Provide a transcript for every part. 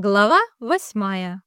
Глава восьмая.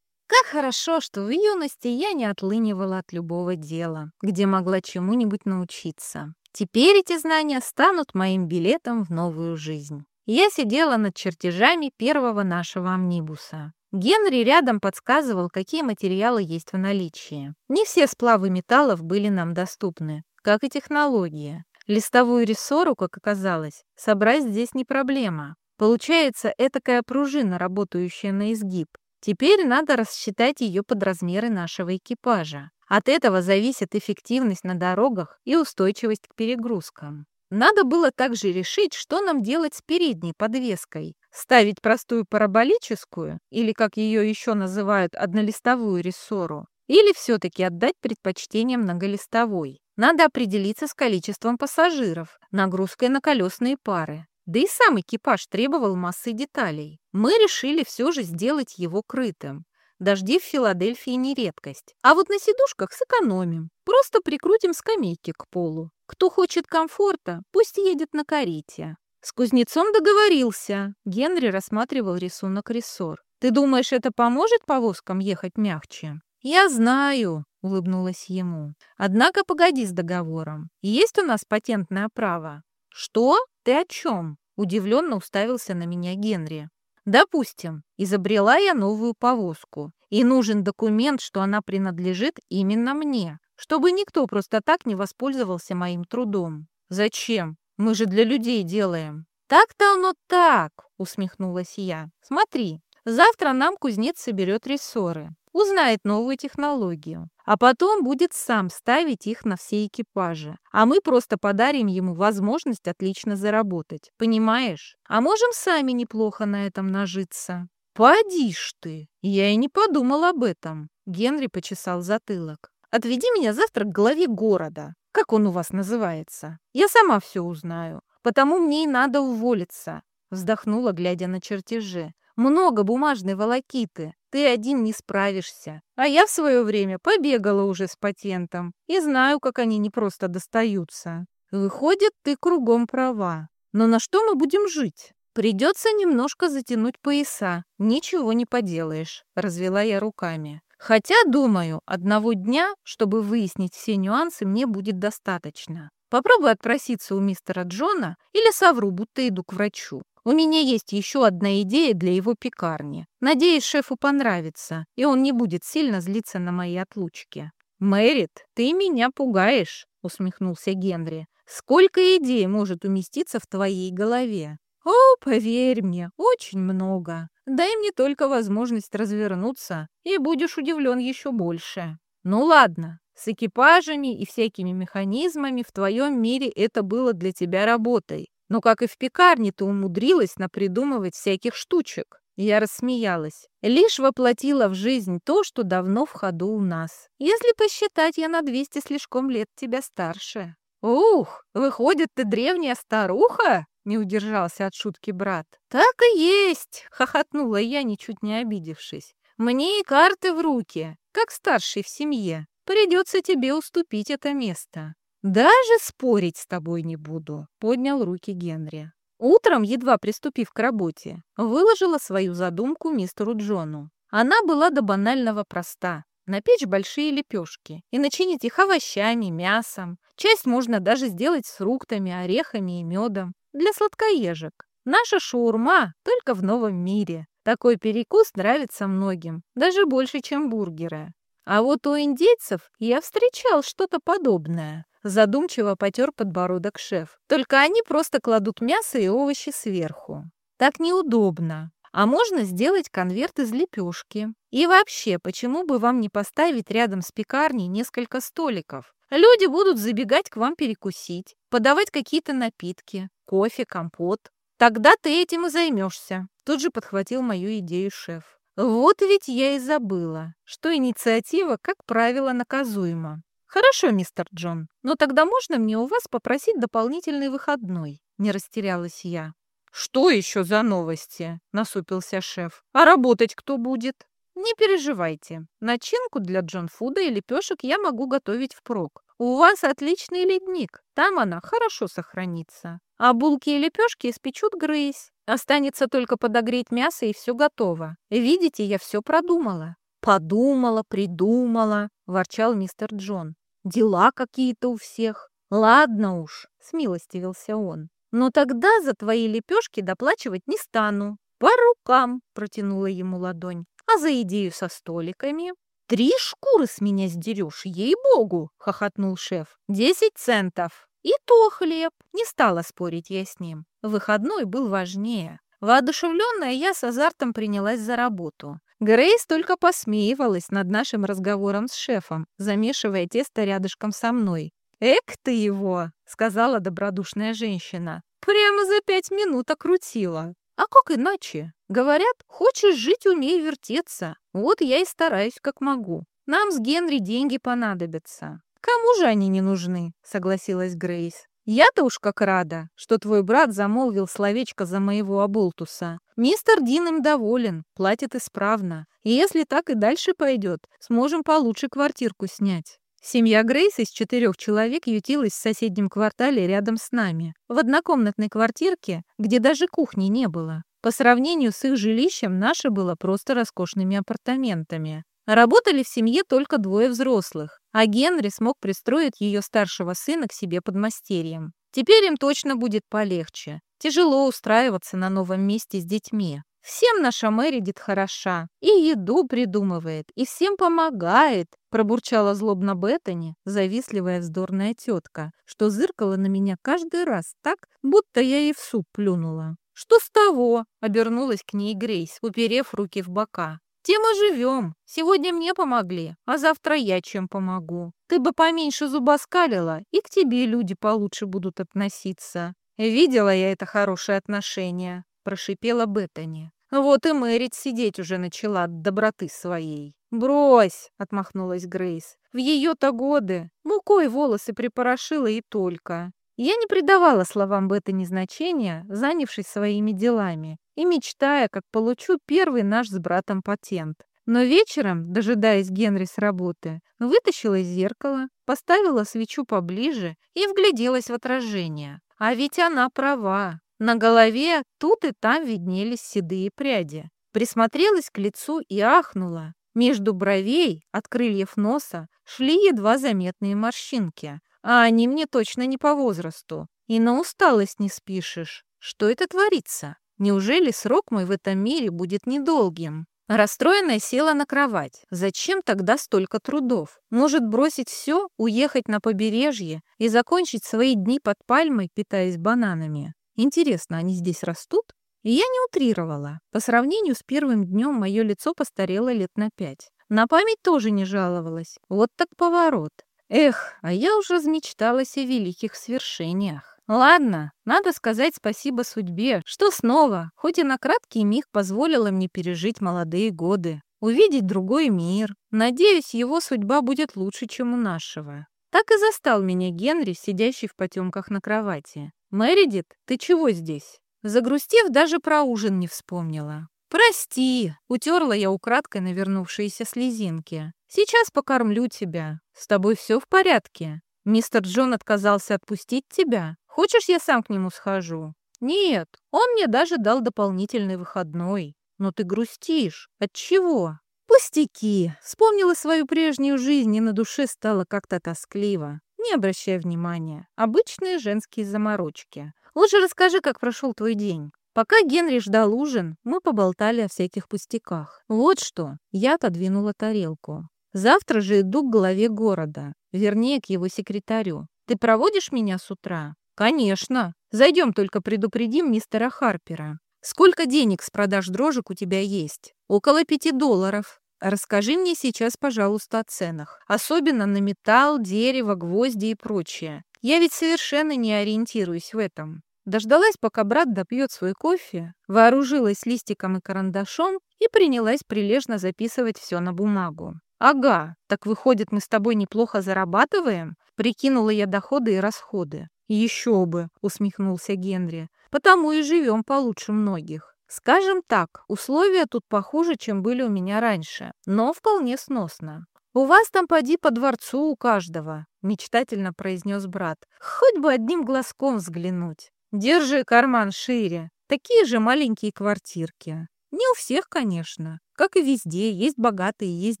Как хорошо, что в юности я не отлынивала от любого дела, где могла чему-нибудь научиться. Теперь эти знания станут моим билетом в новую жизнь. Я сидела над чертежами первого нашего амнибуса. Генри рядом подсказывал, какие материалы есть в наличии. Не все сплавы металлов были нам доступны, как и технология. Листовую рессору, как оказалось, собрать здесь не проблема. Получается этакая пружина, работающая на изгиб. Теперь надо рассчитать ее под размеры нашего экипажа. От этого зависит эффективность на дорогах и устойчивость к перегрузкам. Надо было также решить, что нам делать с передней подвеской. Ставить простую параболическую, или, как ее еще называют, однолистовую рессору, или все-таки отдать предпочтение многолистовой. Надо определиться с количеством пассажиров, нагрузкой на колесные пары. Да и сам экипаж требовал массы деталей. Мы решили все же сделать его крытым. Дожди в Филадельфии не редкость. А вот на сидушках сэкономим. Просто прикрутим скамейки к полу. Кто хочет комфорта, пусть едет на карете. С кузнецом договорился. Генри рассматривал рисунок рессор. Ты думаешь, это поможет повозкам ехать мягче? Я знаю, улыбнулась ему. Однако погоди с договором. Есть у нас патентное право. Что? «Ты о чем?» – удивленно уставился на меня Генри. «Допустим, изобрела я новую повозку, и нужен документ, что она принадлежит именно мне, чтобы никто просто так не воспользовался моим трудом. Зачем? Мы же для людей делаем». «Так-то оно так!» – усмехнулась я. «Смотри, завтра нам кузнец соберет рессоры узнает новую технологию, а потом будет сам ставить их на все экипажи. А мы просто подарим ему возможность отлично заработать. Понимаешь? А можем сами неплохо на этом нажиться. Поди ты! Я и не подумал об этом. Генри почесал затылок. Отведи меня завтра к главе города. Как он у вас называется? Я сама все узнаю. Потому мне и надо уволиться. Вздохнула, глядя на чертежи. Много бумажной волокиты. Ты один не справишься. А я в свое время побегала уже с патентом и знаю, как они не просто достаются. Выходит, ты кругом права. Но на что мы будем жить? Придется немножко затянуть пояса. Ничего не поделаешь, развела я руками. Хотя, думаю, одного дня, чтобы выяснить все нюансы, мне будет достаточно. Попробую отпроситься у мистера Джона или совру, будто иду к врачу. У меня есть еще одна идея для его пекарни. Надеюсь, шефу понравится, и он не будет сильно злиться на мои отлучки. «Мэрит, ты меня пугаешь», — усмехнулся Генри. «Сколько идей может уместиться в твоей голове?» «О, поверь мне, очень много. Дай мне только возможность развернуться, и будешь удивлен еще больше». «Ну ладно, с экипажами и всякими механизмами в твоем мире это было для тебя работой. Но как и в пекарне ты умудрилась напридумывать всяких штучек. Я рассмеялась. Лишь воплотила в жизнь то, что давно в ходу у нас. Если посчитать, я на двести слишком лет тебя старше. Ух, выходит, ты древняя старуха? Не удержался от шутки брат. Так и есть, хохотнула я, ничуть не обидевшись. Мне и карты в руки, как старший в семье. Придется тебе уступить это место. «Даже спорить с тобой не буду», — поднял руки Генри. Утром, едва приступив к работе, выложила свою задумку мистеру Джону. Она была до банального проста. Напечь большие лепешки и начинить их овощами, мясом. Часть можно даже сделать с фруктами, орехами и медом. Для сладкоежек. Наша шаурма только в новом мире. Такой перекус нравится многим, даже больше, чем бургеры. А вот у индейцев я встречал что-то подобное. Задумчиво потер подбородок шеф. Только они просто кладут мясо и овощи сверху. Так неудобно. А можно сделать конверт из лепешки. И вообще, почему бы вам не поставить рядом с пекарней несколько столиков? Люди будут забегать к вам перекусить, подавать какие-то напитки, кофе, компот. Тогда ты этим и займешься. Тут же подхватил мою идею шеф. Вот ведь я и забыла, что инициатива, как правило, наказуема. «Хорошо, мистер Джон, но тогда можно мне у вас попросить дополнительный выходной?» Не растерялась я. «Что еще за новости?» — насупился шеф. «А работать кто будет?» Не переживайте. Начинку для джонфуда и лепешек я могу готовить впрок. У вас отличный ледник. Там она хорошо сохранится. А булки и лепешки испечут Грейс. Останется только подогреть мясо, и все готово. Видите, я все продумала. «Подумала, придумала», — ворчал мистер Джон. «Дела какие-то у всех. Ладно уж», — смилостивился он. «Но тогда за твои лепешки доплачивать не стану. По рукам», — протянула ему ладонь. «А за идею со столиками?» «Три шкуры с меня сдерешь, ей-богу!» — хохотнул шеф. «Десять центов!» «И то хлеб!» — не стала спорить я с ним. Выходной был важнее. Воодушевленная, я с азартом принялась за работу. Грейс только посмеивалась над нашим разговором с шефом, замешивая тесто рядышком со мной. «Эк ты его!» — сказала добродушная женщина. «Прямо за пять минут окрутила. А как иначе? Говорят, хочешь жить, умей вертеться. Вот я и стараюсь, как могу. Нам с Генри деньги понадобятся». «Кому же они не нужны?» — согласилась Грейс. Я-то уж как рада, что твой брат замолвил словечко за моего оболтуса. Мистер Дин им доволен, платит исправно. И если так и дальше пойдет, сможем получше квартирку снять. Семья Грейс из четырех человек ютилась в соседнем квартале рядом с нами, в однокомнатной квартирке, где даже кухни не было. По сравнению с их жилищем, наше было просто роскошными апартаментами. Работали в семье только двое взрослых, а Генри смог пристроить ее старшего сына к себе под мастерьем. Теперь им точно будет полегче. Тяжело устраиваться на новом месте с детьми. Всем наша Мэридит хороша. И еду придумывает, и всем помогает, пробурчала злобно Беттани, завистливая вздорная тетка, что зыркала на меня каждый раз так, будто я ей в суп плюнула. «Что с того?» — обернулась к ней Грейс, уперев руки в бока. Тем и живем. Сегодня мне помогли, а завтра я чем помогу. Ты бы поменьше зубоскалила, и к тебе люди получше будут относиться. Видела я это хорошее отношение, прошипела Беттани. Вот и Мэрит сидеть уже начала от доброты своей. «Брось!» — отмахнулась Грейс. «В ее-то годы мукой волосы припорошила и только. Я не придавала словам Беттани значения, занявшись своими делами и мечтая, как получу первый наш с братом патент. Но вечером, дожидаясь Генри с работы, вытащила из зеркала, поставила свечу поближе и вгляделась в отражение. А ведь она права. На голове тут и там виднелись седые пряди. Присмотрелась к лицу и ахнула. Между бровей, от крыльев носа, шли едва заметные морщинки, а они мне точно не по возрасту. И на усталость не спишешь. Что это творится? Неужели срок мой в этом мире будет недолгим? Расстроенная села на кровать. Зачем тогда столько трудов? Может бросить все, уехать на побережье и закончить свои дни под пальмой, питаясь бананами? Интересно, они здесь растут? И я не утрировала. По сравнению с первым днем мое лицо постарело лет на пять. На память тоже не жаловалась. Вот так поворот. Эх, а я уже размечталась о великих свершениях. Ладно, надо сказать спасибо судьбе, что снова, хоть и на краткий миг, позволила мне пережить молодые годы, увидеть другой мир. Надеюсь, его судьба будет лучше, чем у нашего. Так и застал меня Генри, сидящий в потемках на кровати. «Мэридит, ты чего здесь?» Загрустив, даже про ужин не вспомнила. «Прости!» — утерла я украдкой навернувшиеся слезинки. «Сейчас покормлю тебя. С тобой все в порядке? Мистер Джон отказался отпустить тебя? Хочешь, я сам к нему схожу?» «Нет, он мне даже дал дополнительный выходной. Но ты грустишь. От чего?» «Пустяки!» Вспомнила свою прежнюю жизнь, и на душе стало как-то тоскливо. Не обращай внимания. Обычные женские заморочки. Лучше расскажи, как прошел твой день. Пока Генри ждал ужин, мы поболтали о всяких пустяках. Вот что, я отодвинула тарелку. Завтра же иду к главе города, вернее, к его секретарю. Ты проводишь меня с утра? Конечно. Зайдем, только предупредим мистера Харпера. Сколько денег с продаж дрожек у тебя есть? Около пяти долларов. Расскажи мне сейчас, пожалуйста, о ценах. Особенно на металл, дерево, гвозди и прочее. Я ведь совершенно не ориентируюсь в этом. Дождалась, пока брат допьет свой кофе, вооружилась листиком и карандашом и принялась прилежно записывать все на бумагу. «Ага, так выходит, мы с тобой неплохо зарабатываем?» Прикинула я доходы и расходы. «Еще бы!» — усмехнулся Генри. «Потому и живем получше многих. Скажем так, условия тут похуже, чем были у меня раньше, но вполне сносно. «У вас там поди по дворцу у каждого», — мечтательно произнес брат. «Хоть бы одним глазком взглянуть. Держи карман шире. Такие же маленькие квартирки. Не у всех, конечно. Как и везде, есть богатые, есть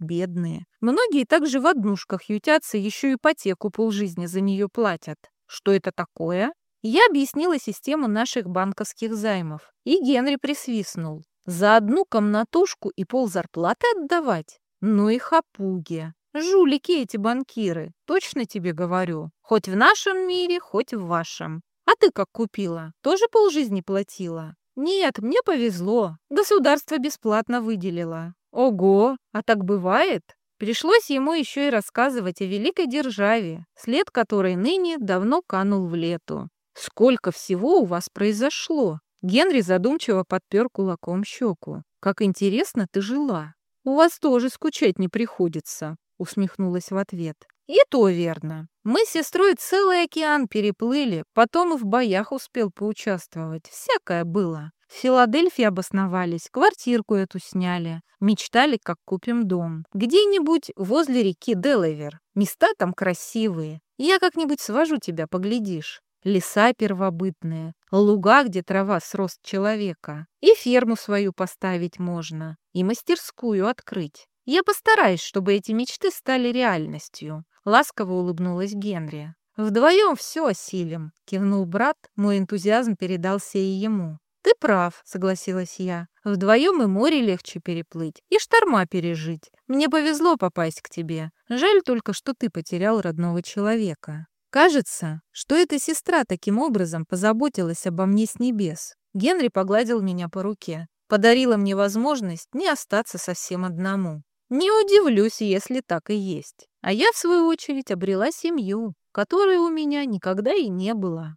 бедные. Многие также в однушках ютятся, еще ипотеку полжизни за нее платят. Что это такое? Я объяснила систему наших банковских займов, и Генри присвистнул. За одну комнатушку и пол зарплаты отдавать? Ну и хапуги. Жулики эти банкиры, точно тебе говорю. Хоть в нашем мире, хоть в вашем. А ты как купила? Тоже полжизни платила? Нет, мне повезло. Государство бесплатно выделило. Ого, а так бывает? Пришлось ему еще и рассказывать о великой державе, след которой ныне давно канул в лету. Сколько всего у вас произошло? Генри задумчиво подпер кулаком щеку. Как интересно ты жила. У вас тоже скучать не приходится, усмехнулась в ответ. И то верно. Мы с сестрой целый океан переплыли, потом и в боях успел поучаствовать. Всякое было. В Филадельфии обосновались, квартирку эту сняли. Мечтали, как купим дом. Где-нибудь возле реки Делавер. Места там красивые. Я как-нибудь свожу тебя, поглядишь леса первобытные, луга, где трава с рост человека. И ферму свою поставить можно, и мастерскую открыть. Я постараюсь, чтобы эти мечты стали реальностью. Ласково улыбнулась Генри. «Вдвоем все осилим», — кивнул брат, мой энтузиазм передался и ему. «Ты прав», — согласилась я. «Вдвоем и море легче переплыть, и шторма пережить. Мне повезло попасть к тебе. Жаль только, что ты потерял родного человека». Кажется, что эта сестра таким образом позаботилась обо мне с небес. Генри погладил меня по руке, подарила мне возможность не остаться совсем одному. Не удивлюсь, если так и есть. А я, в свою очередь, обрела семью, которой у меня никогда и не было.